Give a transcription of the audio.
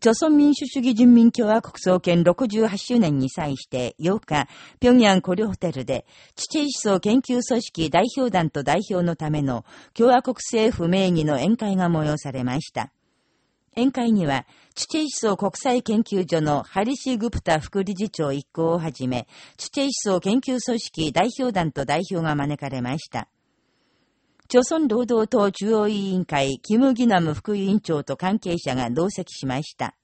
朝鮮民主主義人民共和国創建68周年に際して8日、平壌コリホテルで、地チ思想研究組織代表団と代表のための共和国政府名義の宴会が催されました。宴会には、チチェイ思想国際研究所のハリシー・グプタ副理事長一行をはじめ、チチェイ思想研究組織代表団と代表が招かれました。朝鮮労働党中央委員会、キム・ギナム副委員長と関係者が同席しました。